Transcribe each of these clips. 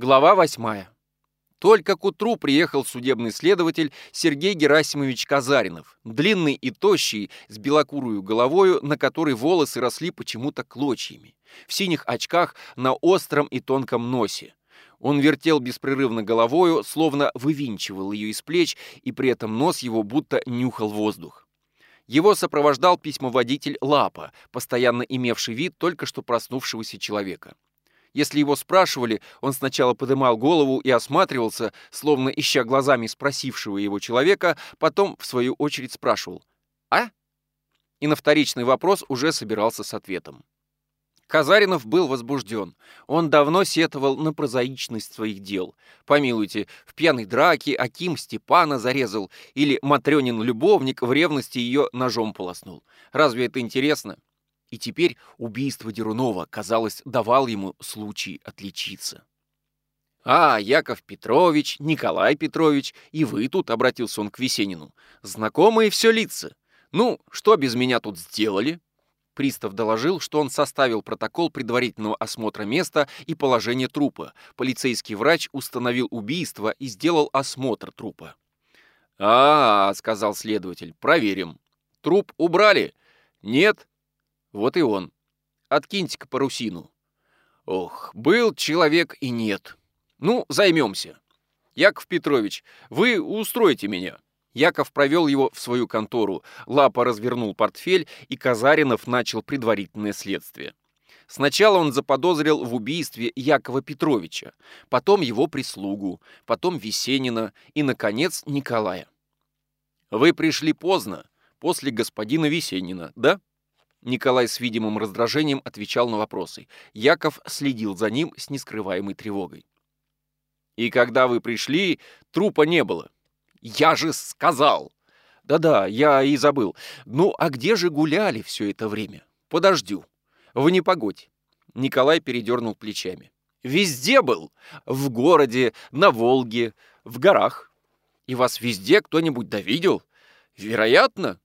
Глава восьмая. Только к утру приехал судебный следователь Сергей Герасимович Казаринов, длинный и тощий, с белокурую головою, на которой волосы росли почему-то клочьями, в синих очках на остром и тонком носе. Он вертел беспрерывно головою, словно вывинчивал ее из плеч, и при этом нос его будто нюхал воздух. Его сопровождал письмоводитель Лапа, постоянно имевший вид только что проснувшегося человека. Если его спрашивали, он сначала подымал голову и осматривался, словно ища глазами спросившего его человека, потом, в свою очередь, спрашивал «А?» И на вторичный вопрос уже собирался с ответом. Казаринов был возбужден. Он давно сетовал на прозаичность своих дел. Помилуйте, в пьяной драке Аким Степана зарезал или Матрёнин любовник в ревности ее ножом полоснул. Разве это интересно? И теперь убийство Дерунова, казалось, давал ему случай отличиться. «А, Яков Петрович, Николай Петрович, и вы тут», — обратился он к Весенину. «Знакомые все лица. Ну, что без меня тут сделали?» Пристав доложил, что он составил протокол предварительного осмотра места и положения трупа. Полицейский врач установил убийство и сделал осмотр трупа. «А, -а, сказал следователь, — проверим. Труп убрали? Нет? Вот и он. Откиньте-ка парусину. Ох, был человек и нет. Ну, займемся. Яков Петрович, вы устроите меня. Яков провел его в свою контору. Лапа развернул портфель, и Казаринов начал предварительное следствие. Сначала он заподозрил в убийстве Якова Петровича, потом его прислугу, потом Весенина и, наконец, Николая. «Вы пришли поздно, после господина Весенина, да?» Николай с видимым раздражением отвечал на вопросы. Яков следил за ним с нескрываемой тревогой. «И когда вы пришли, трупа не было». «Я же сказал!» «Да-да, я и забыл. Ну, а где же гуляли все это время?» «Подождю. В непогодь». Николай передернул плечами. «Везде был. В городе, на Волге, в горах. И вас везде кто-нибудь довидел? Вероятно.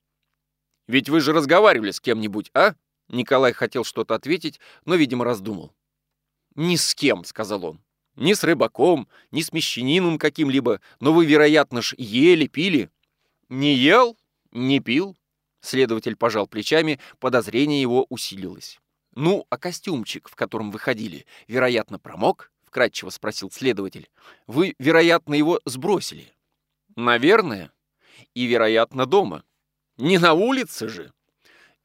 Ведь вы же разговаривали с кем-нибудь, а?» Николай хотел что-то ответить, но, видимо, раздумал. «Ни с кем», — сказал он. «Ни с рыбаком, ни с мещанином каким-либо, но вы, вероятно ж, ели, пили». «Не ел, не пил», — следователь пожал плечами, подозрение его усилилось. «Ну, а костюмчик, в котором вы ходили, вероятно, промок?» — вкратчиво спросил следователь. «Вы, вероятно, его сбросили?» «Наверное. И, вероятно, дома». Не на улице же.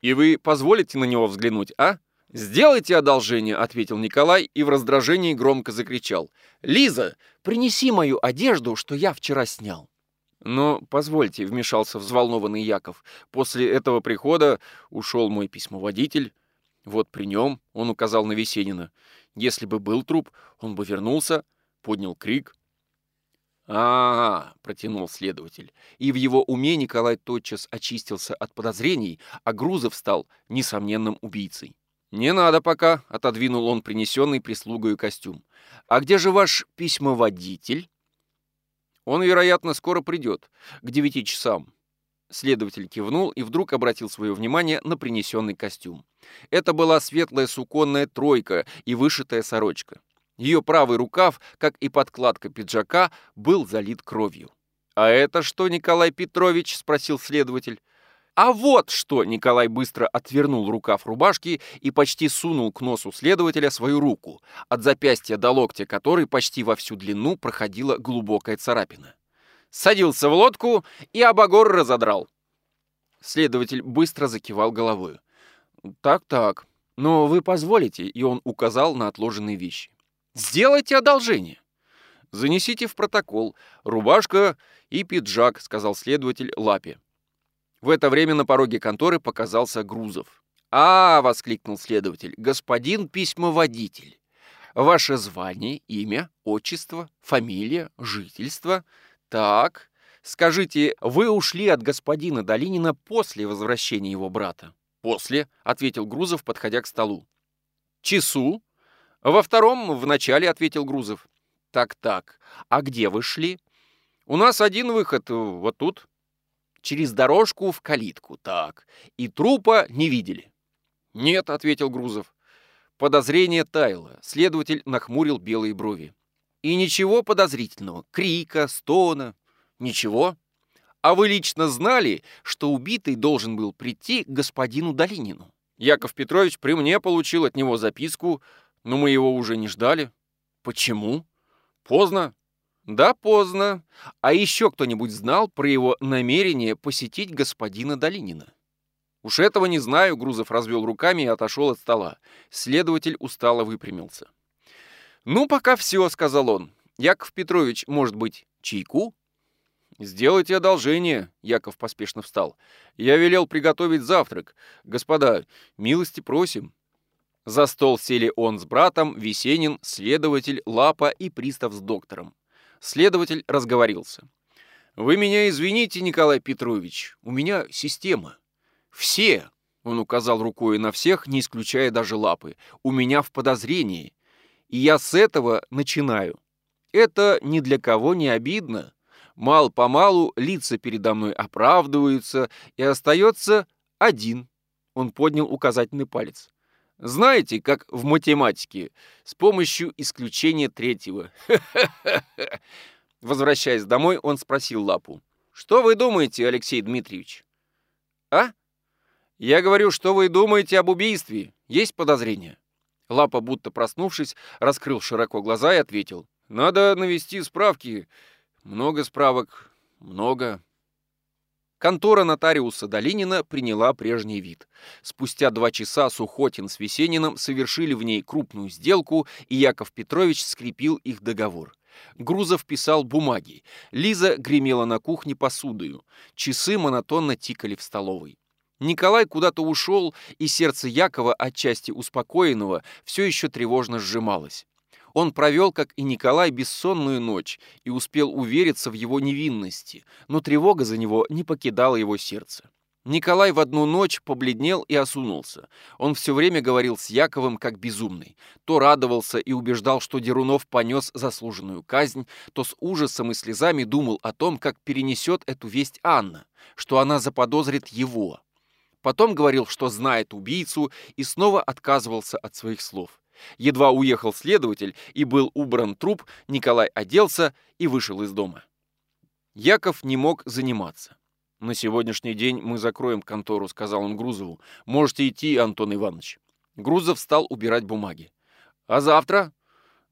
И вы позволите на него взглянуть, а? «Сделайте одолжение», — ответил Николай и в раздражении громко закричал. «Лиза, принеси мою одежду, что я вчера снял». «Но позвольте», — вмешался взволнованный Яков. «После этого прихода ушел мой письмоводитель. Вот при нем, — он указал на Весенина, — если бы был труп, он бы вернулся, поднял крик, а, протянул следователь. И в его уме Николай тотчас очистился от подозрений, а Грузов стал несомненным убийцей. «Не надо пока», — отодвинул он принесенный прислугою костюм. «А где же ваш письмоводитель?» «Он, вероятно, скоро придет, к девяти часам». Следователь кивнул и вдруг обратил свое внимание на принесенный костюм. Это была светлая суконная тройка и вышитая сорочка. Ее правый рукав, как и подкладка пиджака, был залит кровью. «А это что, Николай Петрович?» — спросил следователь. «А вот что!» — Николай быстро отвернул рукав рубашки и почти сунул к носу следователя свою руку, от запястья до локтя которой почти во всю длину проходила глубокая царапина. Садился в лодку и обогор разодрал. Следователь быстро закивал головой. «Так-так, но вы позволите?» — и он указал на отложенные вещи. Сделайте одолжение. Занесите в протокол рубашка и пиджак, сказал следователь Лапе. В это время на пороге конторы показался Грузов. «А!» — воскликнул следователь. «Господин письмоводитель, ваше звание, имя, отчество, фамилия, жительство. Так, скажите, вы ушли от господина Долинина после возвращения его брата?» «После», — ответил Грузов, подходя к столу. «Часу?» «Во втором в начале», — ответил Грузов. «Так-так, а где вы шли?» «У нас один выход, вот тут». «Через дорожку в калитку, так. И трупа не видели?» «Нет», — ответил Грузов. Подозрение таяло. Следователь нахмурил белые брови. И ничего подозрительного, крика, стона, ничего. А вы лично знали, что убитый должен был прийти к господину Долинину? Яков Петрович при мне получил от него записку, но мы его уже не ждали. Почему? Поздно. Да, поздно. А еще кто-нибудь знал про его намерение посетить господина Долинина? Уж этого не знаю, Грузов развел руками и отошел от стола. Следователь устало выпрямился. «Ну, пока все», — сказал он. «Яков Петрович, может быть, чайку?» «Сделайте одолжение», — Яков поспешно встал. «Я велел приготовить завтрак. Господа, милости просим». За стол сели он с братом, Весенин, следователь, Лапа и пристав с доктором. Следователь разговорился. «Вы меня извините, Николай Петрович, у меня система. Все, — он указал рукой на всех, не исключая даже Лапы, — у меня в подозрении. И я с этого начинаю. Это ни для кого не обидно. Мал-помалу лица передо мной оправдываются, и остается один. Он поднял указательный палец. Знаете, как в математике, с помощью исключения третьего. Возвращаясь домой, он спросил Лапу. «Что вы думаете, Алексей Дмитриевич?» «А?» «Я говорю, что вы думаете об убийстве? Есть подозрения?» Лапа, будто проснувшись, раскрыл широко глаза и ответил. «Надо навести справки. Много справок. Много». Контора нотариуса Долинина приняла прежний вид. Спустя два часа Сухотин с Весениным совершили в ней крупную сделку, и Яков Петрович скрепил их договор. Грузов писал бумаги. Лиза гремела на кухне посудою. Часы монотонно тикали в столовой. Николай куда-то ушел, и сердце Якова, отчасти успокоенного, все еще тревожно сжималось. Он провел, как и Николай, бессонную ночь и успел увериться в его невинности, но тревога за него не покидала его сердце. Николай в одну ночь побледнел и осунулся. Он все время говорил с Яковом как безумный. То радовался и убеждал, что Дерунов понес заслуженную казнь, то с ужасом и слезами думал о том, как перенесет эту весть Анна, что она заподозрит его. Потом говорил, что знает убийцу, и снова отказывался от своих слов. Едва уехал следователь и был убран труп, Николай оделся и вышел из дома. Яков не мог заниматься. «На сегодняшний день мы закроем контору», — сказал он Грузову. «Можете идти, Антон Иванович». Грузов стал убирать бумаги. «А завтра?»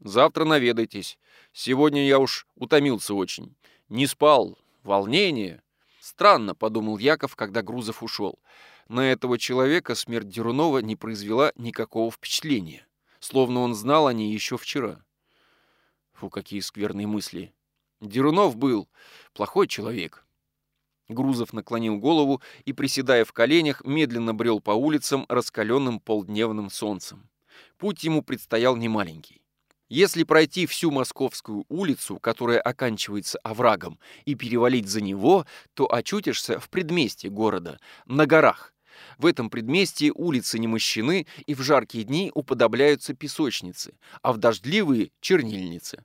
«Завтра наведайтесь. Сегодня я уж утомился очень. Не спал. Волнение». «Странно», — подумал Яков, когда Грузов ушел. На этого человека смерть Дерунова не произвела никакого впечатления, словно он знал о ней еще вчера. Фу, какие скверные мысли. Дерунов был плохой человек. Грузов наклонил голову и, приседая в коленях, медленно брел по улицам, раскаленным полдневным солнцем. Путь ему предстоял немаленький. Если пройти всю Московскую улицу, которая оканчивается оврагом, и перевалить за него, то очутишься в предместье города, на горах, в этом предместье улицы не мощены и в жаркие дни уподобляются песочнице, а в дождливые — чернильнице.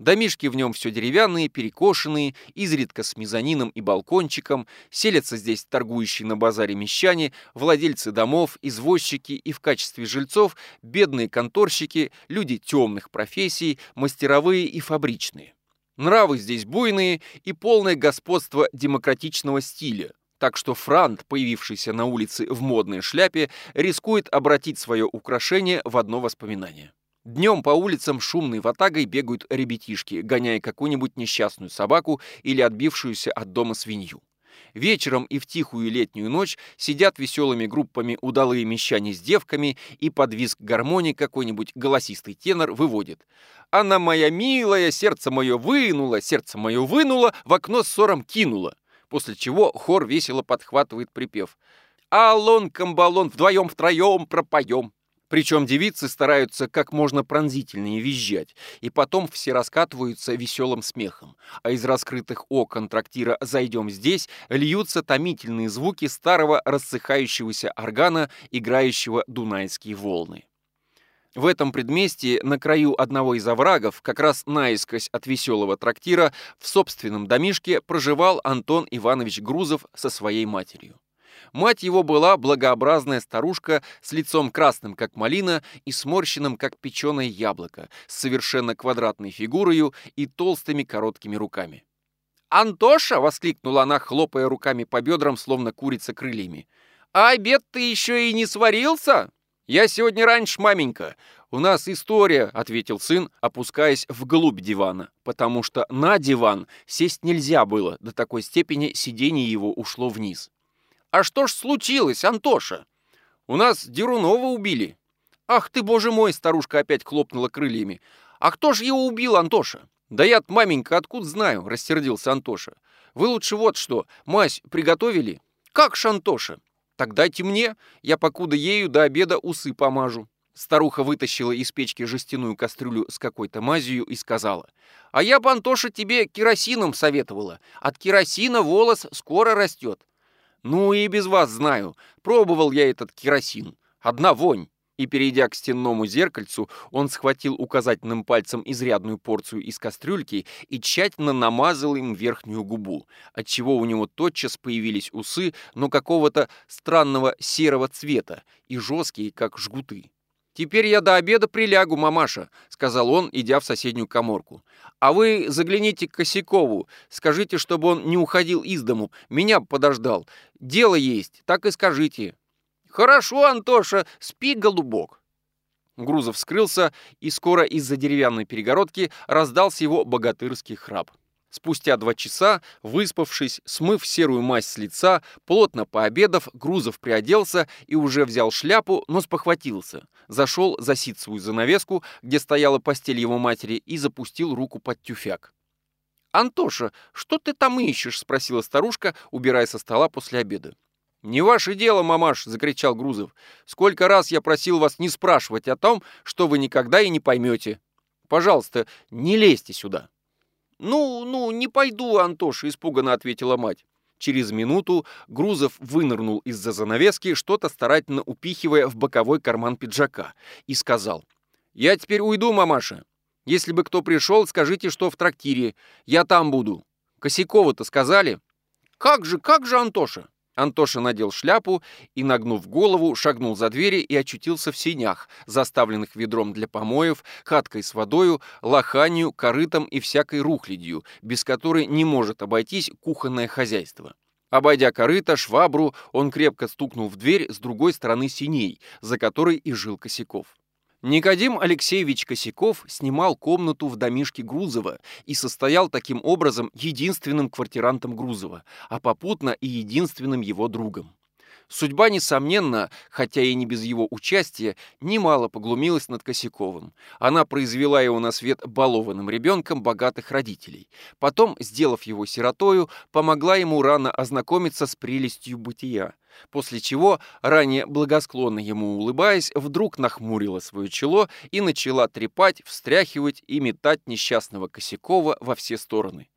Домишки в нем все деревянные, перекошенные, изредка с мезонином и балкончиком, селятся здесь торгующие на базаре мещане, владельцы домов, извозчики и в качестве жильцов бедные конторщики, люди темных профессий, мастеровые и фабричные. Нравы здесь буйные и полное господство демократичного стиля, так что Франт, появившийся на улице в модной шляпе, рискует обратить свое украшение в одно воспоминание. Днем по улицам шумной ватагой бегают ребятишки, гоняя какую-нибудь несчастную собаку или отбившуюся от дома свинью. Вечером и в тихую летнюю ночь сидят веселыми группами удалые мещане с девками, и под визг гармонии какой-нибудь голосистый тенор выводит «Она моя милая, сердце мое вынула, сердце мое вынула, в окно ссором кинула» после чего хор весело подхватывает припев «Аллон-камбалон, вдвоем-втроем пропоем». Причем девицы стараются как можно пронзительнее визжать, и потом все раскатываются веселым смехом, а из раскрытых окон трактира «Зайдем здесь» льются томительные звуки старого рассыхающегося органа, играющего дунайские волны. В этом предместье, на краю одного из оврагов, как раз наискось от веселого трактира, в собственном домишке проживал Антон Иванович Грузов со своей матерью. Мать его была благообразная старушка с лицом красным, как малина, и сморщенным, как печеное яблоко, с совершенно квадратной фигурою и толстыми короткими руками. «Антоша!» — воскликнула она, хлопая руками по бедрам, словно курица крыльями. «А обед ты еще и не сварился?» «Я сегодня раньше, маменька. У нас история», — ответил сын, опускаясь вглубь дивана, потому что на диван сесть нельзя было, до такой степени сиденье его ушло вниз. «А что ж случилось, Антоша?» «У нас Дерунова убили». «Ах ты, боже мой!» — старушка опять хлопнула крыльями. «А кто ж его убил, Антоша?» «Да я маменька, откуда знаю?» — рассердился Антоша. «Вы лучше вот что, мазь приготовили?» «Как ж, Антоша?» «Так дайте мне, я покуда ею до обеда усы помажу». Старуха вытащила из печки жестяную кастрюлю с какой-то мазью и сказала, «А я бы, Антоша, тебе керосином советовала. От керосина волос скоро растет». «Ну и без вас знаю. Пробовал я этот керосин. Одна вонь» и, перейдя к стенному зеркальцу, он схватил указательным пальцем изрядную порцию из кастрюльки и тщательно намазал им верхнюю губу, отчего у него тотчас появились усы, но какого-то странного серого цвета и жесткие, как жгуты. «Теперь я до обеда прилягу, мамаша», — сказал он, идя в соседнюю коморку. «А вы загляните к Косякову, скажите, чтобы он не уходил из дому, меня подождал. Дело есть, так и скажите». «Хорошо, Антоша, спи, голубок!» Грузов скрылся, и скоро из-за деревянной перегородки раздался его богатырский храп. Спустя два часа, выспавшись, смыв серую мазь с лица, плотно пообедав, Грузов приоделся и уже взял шляпу, но спохватился. Зашел за ситцевую занавеску, где стояла постель его матери, и запустил руку под тюфяк. «Антоша, что ты там ищешь?» — спросила старушка, убирая со стола после обеда. «Не ваше дело, мамаш!» — закричал Грузов. «Сколько раз я просил вас не спрашивать о том, что вы никогда и не поймете. Пожалуйста, не лезьте сюда». «Ну, ну, не пойду, Антоша!» — испуганно ответила мать. Через минуту Грузов вынырнул из-за занавески, что-то старательно упихивая в боковой карман пиджака, и сказал. «Я теперь уйду, мамаша. Если бы кто пришел, скажите, что в трактире. Я там буду. Косякова-то сказали?» «Как же, как же, Антоша?» Антоша надел шляпу и, нагнув голову, шагнул за двери и очутился в синях, заставленных ведром для помоев, хаткой с водою, лоханью, корытом и всякой рухлядью, без которой не может обойтись кухонное хозяйство. Обойдя корыто, швабру, он крепко стукнул в дверь с другой стороны синей, за которой и жил Косяков. Никодим Алексеевич Косяков снимал комнату в домишке Грузова и состоял таким образом единственным квартирантом Грузова, а попутно и единственным его другом. Судьба, несомненно, хотя и не без его участия, немало поглумилась над Косяковым. Она произвела его на свет балованным ребенком богатых родителей. Потом, сделав его сиротою, помогла ему рано ознакомиться с прелестью бытия. После чего, ранее благосклонно ему улыбаясь, вдруг нахмурила свое чело и начала трепать, встряхивать и метать несчастного Косякова во все стороны.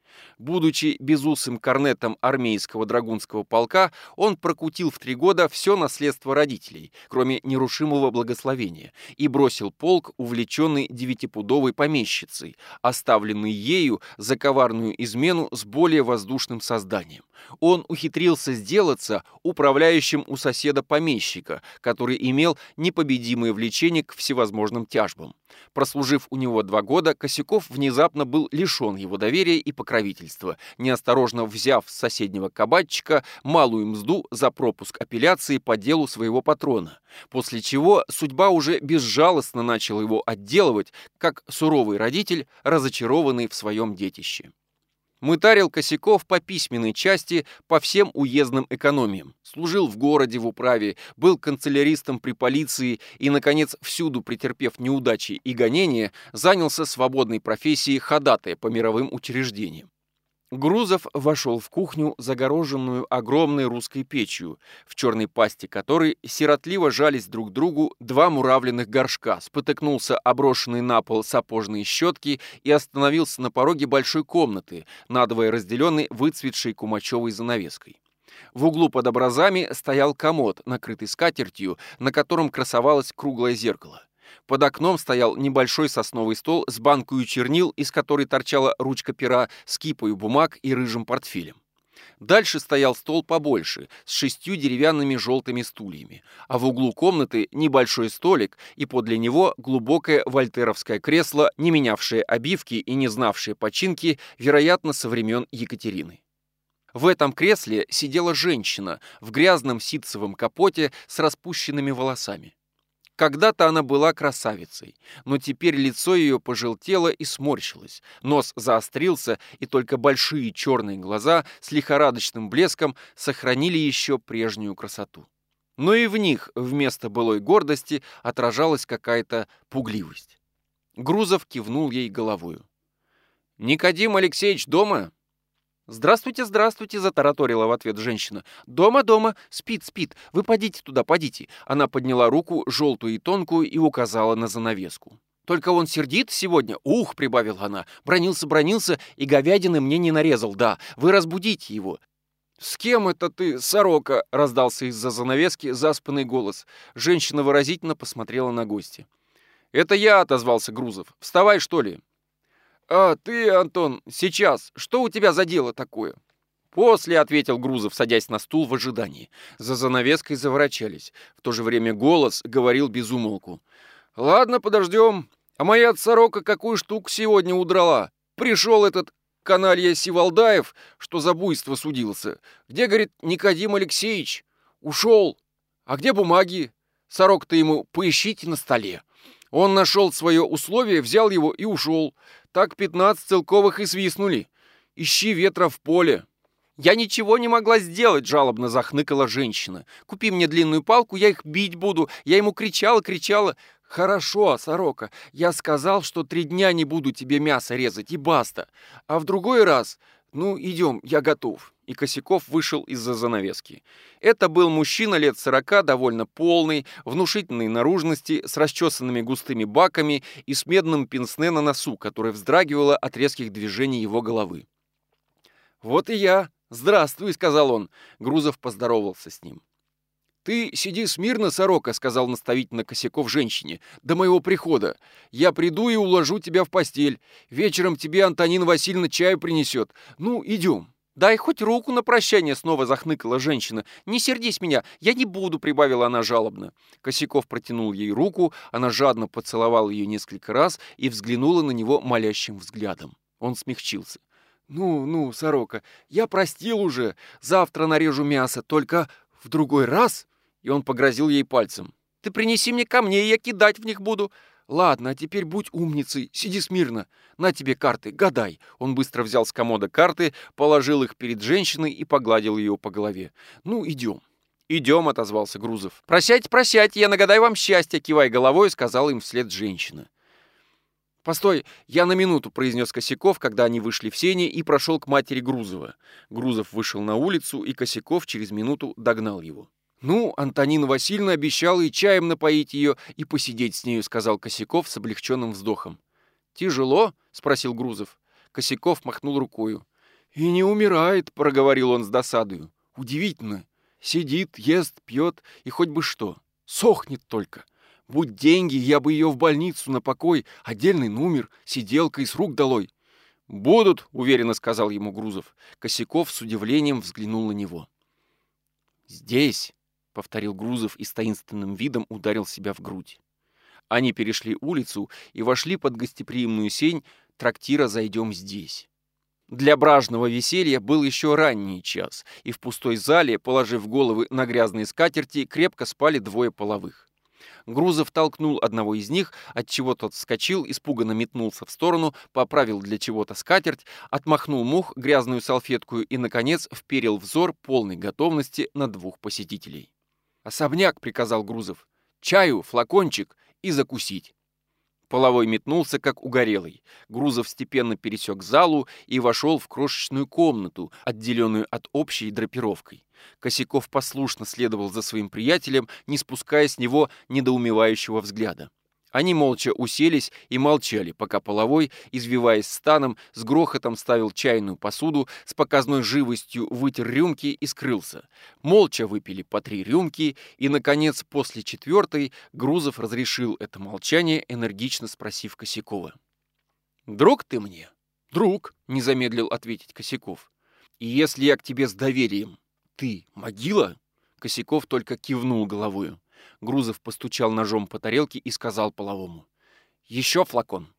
Будучи безусым корнетом армейского драгунского полка, он прокутил в три года все наследство родителей, кроме нерушимого благословения, и бросил полк, увлеченный девятипудовой помещицей, оставленный ею за коварную измену с более воздушным созданием. Он ухитрился сделаться управляющим у соседа-помещика, который имел непобедимое влечение к всевозможным тяжбам. Прослужив у него два года, Косяков внезапно был лишен его доверия и покровительства, неосторожно взяв с соседнего кабачика малую мзду за пропуск апелляции по делу своего патрона, после чего судьба уже безжалостно начала его отделывать, как суровый родитель, разочарованный в своем детище. Мытарил Косяков по письменной части по всем уездным экономиям. Служил в городе в управе, был канцеляристом при полиции и, наконец, всюду претерпев неудачи и гонения, занялся свободной профессией ходатая по мировым учреждениям. Грузов вошел в кухню, загороженную огромной русской печью, в черной пасти которой сиротливо жались друг другу два муравленных горшка, спотыкнулся оброшенный на пол сапожные щетки и остановился на пороге большой комнаты, надвое разделенной выцветшей кумачевой занавеской. В углу под образами стоял комод, накрытый скатертью, на котором красовалось круглое зеркало. Под окном стоял небольшой сосновый стол с банкой чернил, из которой торчала ручка пера с кипою бумаг и рыжим портфелем. Дальше стоял стол побольше, с шестью деревянными желтыми стульями, а в углу комнаты небольшой столик и подле него глубокое вольтеровское кресло, не менявшее обивки и не знавшее починки, вероятно, со времен Екатерины. В этом кресле сидела женщина в грязном ситцевом капоте с распущенными волосами. Когда-то она была красавицей, но теперь лицо ее пожелтело и сморщилось, нос заострился, и только большие черные глаза с лихорадочным блеском сохранили еще прежнюю красоту. Но и в них вместо былой гордости отражалась какая-то пугливость. Грузов кивнул ей головою. «Никодим Алексеевич дома?» «Здравствуйте, здравствуйте», — затараторила в ответ женщина. «Дома, дома, спит, спит. Вы подите туда, подите». Она подняла руку, желтую и тонкую, и указала на занавеску. «Только он сердит сегодня? Ух!» — прибавила она. «Бронился, бронился, и говядины мне не нарезал, да. Вы разбудите его». «С кем это ты, сорока?» — раздался из-за занавески заспанный голос. Женщина выразительно посмотрела на гостя. «Это я», — отозвался Грузов. «Вставай, что ли?» «А ты, Антон, сейчас, что у тебя за дело такое?» «После», — ответил Грузов, садясь на стул в ожидании. За занавеской заворачались. В то же время голос говорил без умолку. «Ладно, подождем. А моя сорока какую штуку сегодня удрала? Пришел этот каналья Сивалдаев, что за буйство судился. Где, говорит, Никодим Алексеевич? Ушел. А где бумаги? Сорок-то ему поищите на столе. Он нашел свое условие, взял его и ушел. Так пятнадцать целковых и свистнули. Ищи ветра в поле. «Я ничего не могла сделать», — жалобно захныкала женщина. «Купи мне длинную палку, я их бить буду». Я ему кричала, кричала. «Хорошо, сорока, я сказал, что три дня не буду тебе мясо резать, и баста. А в другой раз... Ну, идем, я готов» и Косяков вышел из-за занавески. Это был мужчина лет сорока, довольно полный, внушительной наружности, с расчесанными густыми баками и с медным пенсне на носу, которое вздрагивало от резких движений его головы. «Вот и я. Здравствуй», — сказал он. Грузов поздоровался с ним. «Ты сиди смирно, сорока», — сказал наставительно Косяков женщине, — «до моего прихода. Я приду и уложу тебя в постель. Вечером тебе Антонина Васильевна чаю принесет. Ну, идем». «Дай хоть руку на прощание!» — снова захныкала женщина. «Не сердись меня, я не буду!» — прибавила она жалобно. Косяков протянул ей руку, она жадно поцеловала ее несколько раз и взглянула на него молящим взглядом. Он смягчился. «Ну, ну, сорока, я простил уже. Завтра нарежу мясо, только в другой раз...» И он погрозил ей пальцем. «Ты принеси мне камни, я кидать в них буду. «Ладно, а теперь будь умницей, сиди смирно. На тебе карты, гадай». Он быстро взял с комода карты, положил их перед женщиной и погладил ее по голове. «Ну, идем». «Идем», — отозвался Грузов. «Просядьте, просядьте, я нагадаю вам счастье», — кивая головой, сказала им вслед женщина. «Постой, я на минуту», — произнес Косяков, когда они вышли в сене и прошел к матери Грузова. Грузов вышел на улицу, и Косяков через минуту догнал его. «Ну, Антонина Васильевна обещала и чаем напоить ее, и посидеть с нею», — сказал Косяков с облегченным вздохом. «Тяжело?» — спросил Грузов. Косяков махнул рукою. «И не умирает», — проговорил он с досадою. «Удивительно. Сидит, ест, пьет, и хоть бы что. Сохнет только. Будь деньги, я бы ее в больницу на покой, отдельный номер, сиделка и с рук долой». «Будут», — уверенно сказал ему Грузов. Косяков с удивлением взглянул на него. «Здесь», — повторил Грузов и с таинственным видом ударил себя в грудь. Они перешли улицу и вошли под гостеприимную сень трактира «Зайдем здесь». Для бражного веселья был еще ранний час, и в пустой зале, положив головы на грязные скатерти, крепко спали двое половых. Грузов толкнул одного из них, от чего тот вскочил, испуганно метнулся в сторону, поправил для чего-то скатерть, отмахнул мух грязную салфетку и, наконец, вперил взор полной готовности на двух посетителей. «Особняк», — приказал Грузов. «Чаю, флакончик и закусить». Половой метнулся, как угорелый. Грузов степенно пересек залу и вошел в крошечную комнату, отделенную от общей драпировкой. Косяков послушно следовал за своим приятелем, не спуская с него недоумевающего взгляда. Они молча уселись и молчали, пока половой, извиваясь станом, с грохотом ставил чайную посуду, с показной живостью вытер рюмки и скрылся. Молча выпили по три рюмки, и, наконец, после четвертой Грузов разрешил это молчание, энергично спросив Косякова. «Друг ты мне?» «Друг», — не замедлил ответить Косяков. И если я к тебе с доверием, ты могила?» Косяков только кивнул головою. Грузов постучал ножом по тарелке и сказал половому. «Еще флакон».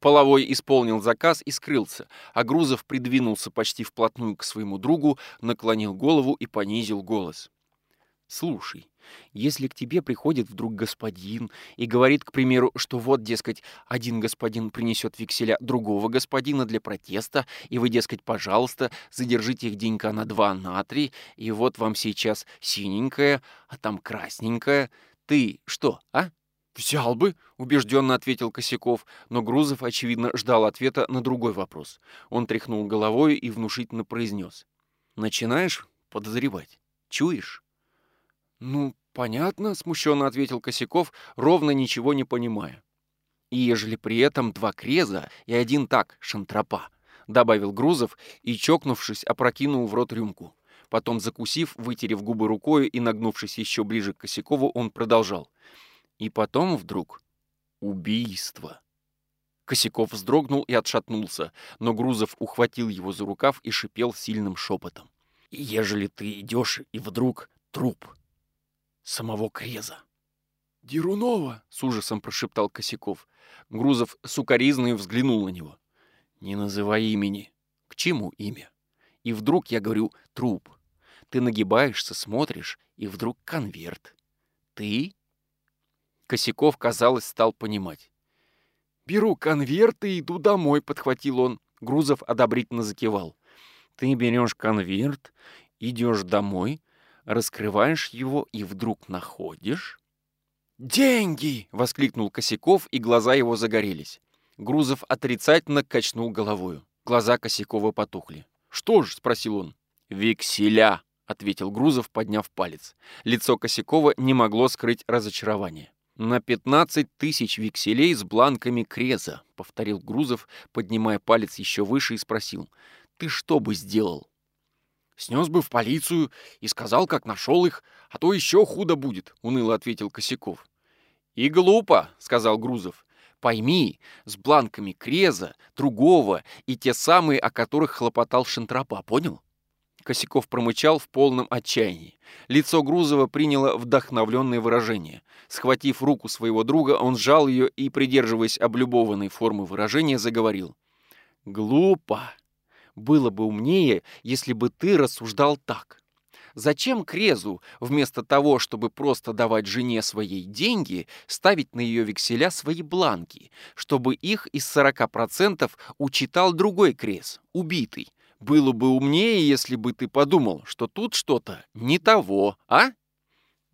Половой исполнил заказ и скрылся, а Грузов придвинулся почти вплотную к своему другу, наклонил голову и понизил голос. «Слушай, если к тебе приходит вдруг господин и говорит, к примеру, что вот, дескать, один господин принесет векселя другого господина для протеста, и вы, дескать, пожалуйста, задержите их денька на два, на три, и вот вам сейчас синенькая, а там красненькая, ты что, а?» «Взял бы», — убежденно ответил Косяков, но Грузов, очевидно, ждал ответа на другой вопрос. Он тряхнул головой и внушительно произнес. «Начинаешь подозревать? Чуешь?» «Ну, понятно», — смущенно ответил Косяков, ровно ничего не понимая. «И ежели при этом два креза и один так, шантропа», — добавил Грузов и, чокнувшись, опрокинул в рот рюмку. Потом, закусив, вытерев губы рукой и нагнувшись еще ближе к Косякову, он продолжал. И потом вдруг убийство. Косяков вздрогнул и отшатнулся, но Грузов ухватил его за рукав и шипел сильным шепотом. «Ежели ты идешь, и вдруг труп самого Креза». «Дерунова!» — с ужасом прошептал Косяков. Грузов сукоризной взглянул на него. «Не называй имени. К чему имя? И вдруг я говорю «труп». Ты нагибаешься, смотришь, и вдруг конверт. Ты Косяков, казалось, стал понимать. «Беру конверт и иду домой», — подхватил он. Грузов одобрительно закивал. «Ты берешь конверт, идешь домой, раскрываешь его и вдруг находишь...» «Деньги!» — воскликнул Косяков, и глаза его загорелись. Грузов отрицательно качнул головою. Глаза Косякова потухли. «Что ж?» — спросил он. «Векселя!» — ответил Грузов, подняв палец. Лицо Косякова не могло скрыть разочарование. «На пятнадцать тысяч векселей с бланками Креза», — повторил Грузов, поднимая палец еще выше и спросил. «Ты что бы сделал?» «Снес бы в полицию и сказал, как нашел их, а то еще худо будет», — уныло ответил Косяков. «И глупо», — сказал Грузов. «Пойми, с бланками Креза, другого и те самые, о которых хлопотал Шантропа, понял?» Косяков промычал в полном отчаянии. Лицо Грузова приняло вдохновленное выражение. Схватив руку своего друга, он сжал ее и, придерживаясь облюбованной формы выражения, заговорил. «Глупо. Было бы умнее, если бы ты рассуждал так. Зачем Крезу, вместо того, чтобы просто давать жене своей деньги, ставить на ее векселя свои бланки, чтобы их из 40% учитал другой Крез, убитый, было бы умнее, если бы ты подумал, что тут что-то не того, а?»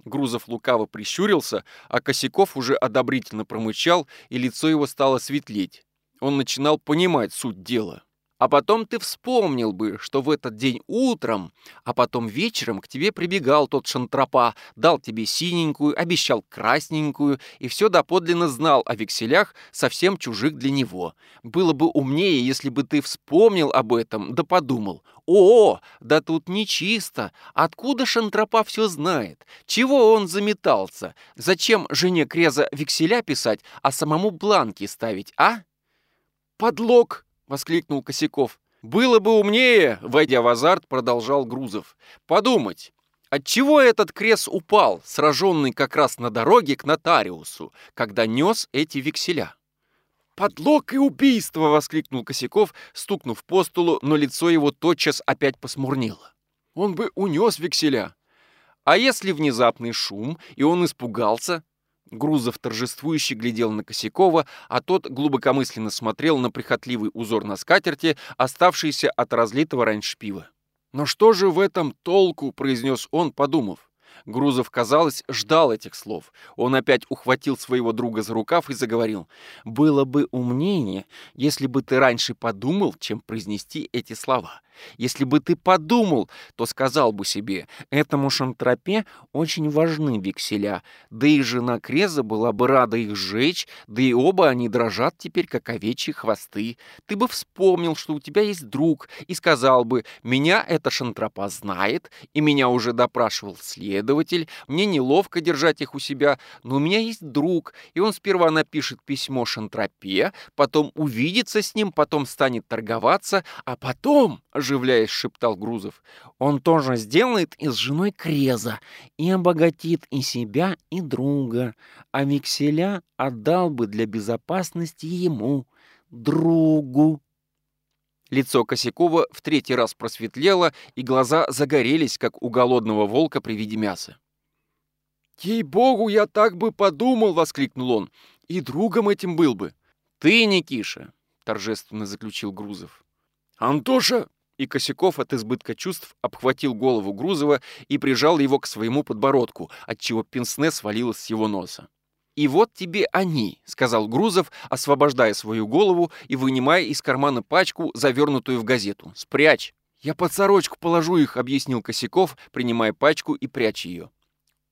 Грузов лукаво прищурился, а Косяков уже одобрительно промычал, и лицо его стало светлеть. Он начинал понимать суть дела. А потом ты вспомнил бы, что в этот день утром, а потом вечером к тебе прибегал тот шантропа, дал тебе синенькую, обещал красненькую, и все доподлинно знал о векселях, совсем чужих для него. Было бы умнее, если бы ты вспомнил об этом, да подумал. О, да тут нечисто. Откуда шантропа все знает? Чего он заметался? Зачем жене Креза векселя писать, а самому бланки ставить, а? Подлог, — воскликнул Косяков. «Было бы умнее», — войдя в азарт, продолжал Грузов. «Подумать, отчего этот крест упал, сраженный как раз на дороге к нотариусу, когда нес эти векселя?» «Подлог и убийство!» — воскликнул Косяков, стукнув по столу, но лицо его тотчас опять посмурнело. «Он бы унес векселя!» «А если внезапный шум, и он испугался?» Грузов торжествующе глядел на Косякова, а тот глубокомысленно смотрел на прихотливый узор на скатерти, оставшийся от разлитого раньше пива. «Но что же в этом толку?» — произнес он, подумав. Грузов, казалось, ждал этих слов. Он опять ухватил своего друга за рукав и заговорил. «Было бы умнее, если бы ты раньше подумал, чем произнести эти слова. Если бы ты подумал, то сказал бы себе, этому шантропе очень важны векселя, да и жена Креза была бы рада их сжечь, да и оба они дрожат теперь, как овечьи хвосты. Ты бы вспомнил, что у тебя есть друг, и сказал бы, меня эта шантропа знает, и меня уже допрашивал следователь, мне неловко держать их у себя, но у меня есть друг, и он сперва напишет письмо шантропе, потом увидится с ним, потом станет торговаться, а потом оживляясь, шептал Грузов. «Он тоже сделает из женой креза и обогатит и себя, и друга, а векселя отдал бы для безопасности ему, другу». Лицо Косякова в третий раз просветлело, и глаза загорелись, как у голодного волка при виде мяса. «Ей-богу, я так бы подумал!» — воскликнул он. «И другом этим был бы!» «Ты, Никиша!» — торжественно заключил Грузов. «Антоша!» И Косяков от избытка чувств обхватил голову Грузова и прижал его к своему подбородку, отчего пенсне свалилось с его носа. «И вот тебе они», — сказал Грузов, освобождая свою голову и вынимая из кармана пачку, завернутую в газету. «Спрячь!» «Я под сорочку положу их», — объяснил Косяков, принимая пачку и пряча ее.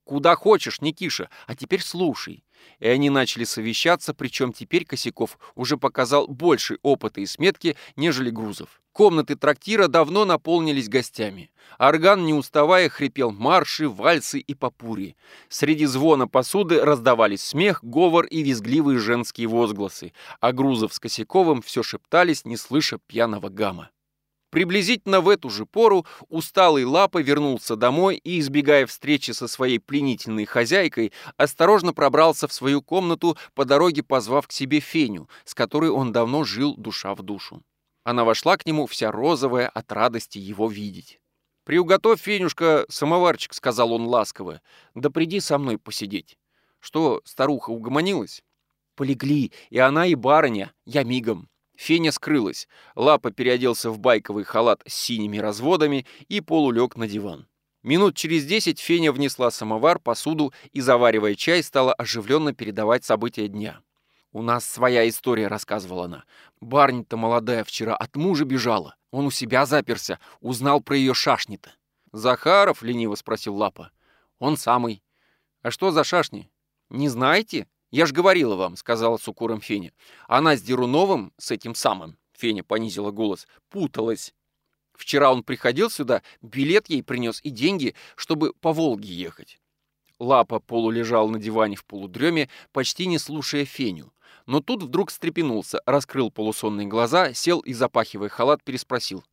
«Куда хочешь, Никиша, а теперь слушай». И они начали совещаться, причем теперь Косяков уже показал больше опыта и сметки, нежели Грузов. Комнаты трактира давно наполнились гостями. Орган, не уставая, хрипел марши, вальсы и попури. Среди звона посуды раздавались смех, говор и визгливые женские возгласы, а Грузов с Косяковым все шептались, не слыша пьяного гамма. Приблизительно в эту же пору усталый Лапа вернулся домой и, избегая встречи со своей пленительной хозяйкой, осторожно пробрался в свою комнату, по дороге позвав к себе Феню, с которой он давно жил душа в душу. Она вошла к нему вся розовая от радости его видеть. «Приуготовь, Фенюшка, самоварчик», — сказал он ласково, — «да приди со мной посидеть». «Что, старуха угомонилась?» «Полегли, и она, и барыня, я мигом». Феня скрылась. Лапа переоделся в байковый халат с синими разводами и полулег на диван. Минут через десять Феня внесла самовар, посуду и, заваривая чай, стала оживленно передавать события дня. «У нас своя история», — рассказывала она. «Барня-то молодая вчера от мужа бежала. Он у себя заперся, узнал про ее шашни-то». «Захаров?» — лениво спросил Лапа. «Он самый». «А что за шашни?» «Не знаете?» «Я ж говорила вам», — сказала с укором Феня. «Она с Деруновым, с этим самым», — Феня понизила голос, — «путалась. Вчера он приходил сюда, билет ей принес и деньги, чтобы по Волге ехать». Лапа полулежал на диване в полудреме, почти не слушая Феню. Но тут вдруг встрепенулся, раскрыл полусонные глаза, сел и, запахивая халат, переспросил.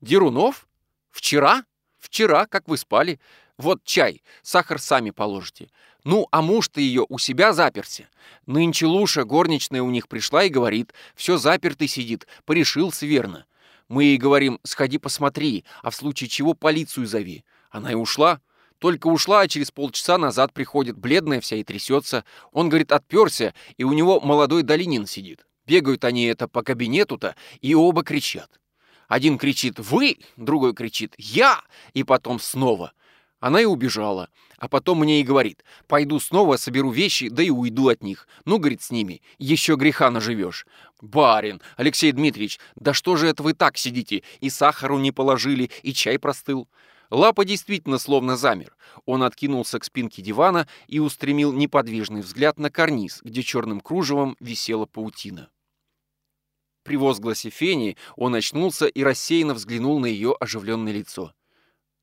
«Дерунов? Вчера? Вчера, как вы спали. Вот чай, сахар сами положите. Ну, а муж-то ее у себя заперся. Нынче Луша, горничная у них пришла и говорит, все запертый сидит, порешился верно. Мы ей говорим, сходи посмотри, а в случае чего полицию зови. Она и ушла. Только ушла, а через полчаса назад приходит, бледная вся и трясется. Он, говорит, отперся, и у него молодой Долинин сидит. Бегают они это по кабинету-то, и оба кричат. Один кричит «Вы!», другой кричит «Я!», и потом снова. Она и убежала. А потом мне и говорит, пойду снова, соберу вещи, да и уйду от них. Ну, говорит, с ними, еще греха наживешь. Барин, Алексей Дмитриевич, да что же это вы так сидите? И сахару не положили, и чай простыл. Лапа действительно словно замер. Он откинулся к спинке дивана и устремил неподвижный взгляд на карниз, где черным кружевом висела паутина. При возгласе Фени он очнулся и рассеянно взглянул на ее оживленное лицо.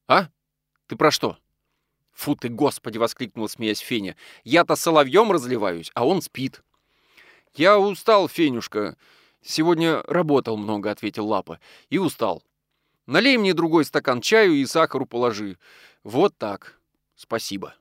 «А?» Ты про что?» «Фу ты, господи!» — воскликнула, смеясь Феня. «Я-то соловьем разливаюсь, а он спит». «Я устал, Фенюшка. Сегодня работал много», — ответил Лапа. «И устал. Налей мне другой стакан чаю и сахару положи. Вот так. Спасибо».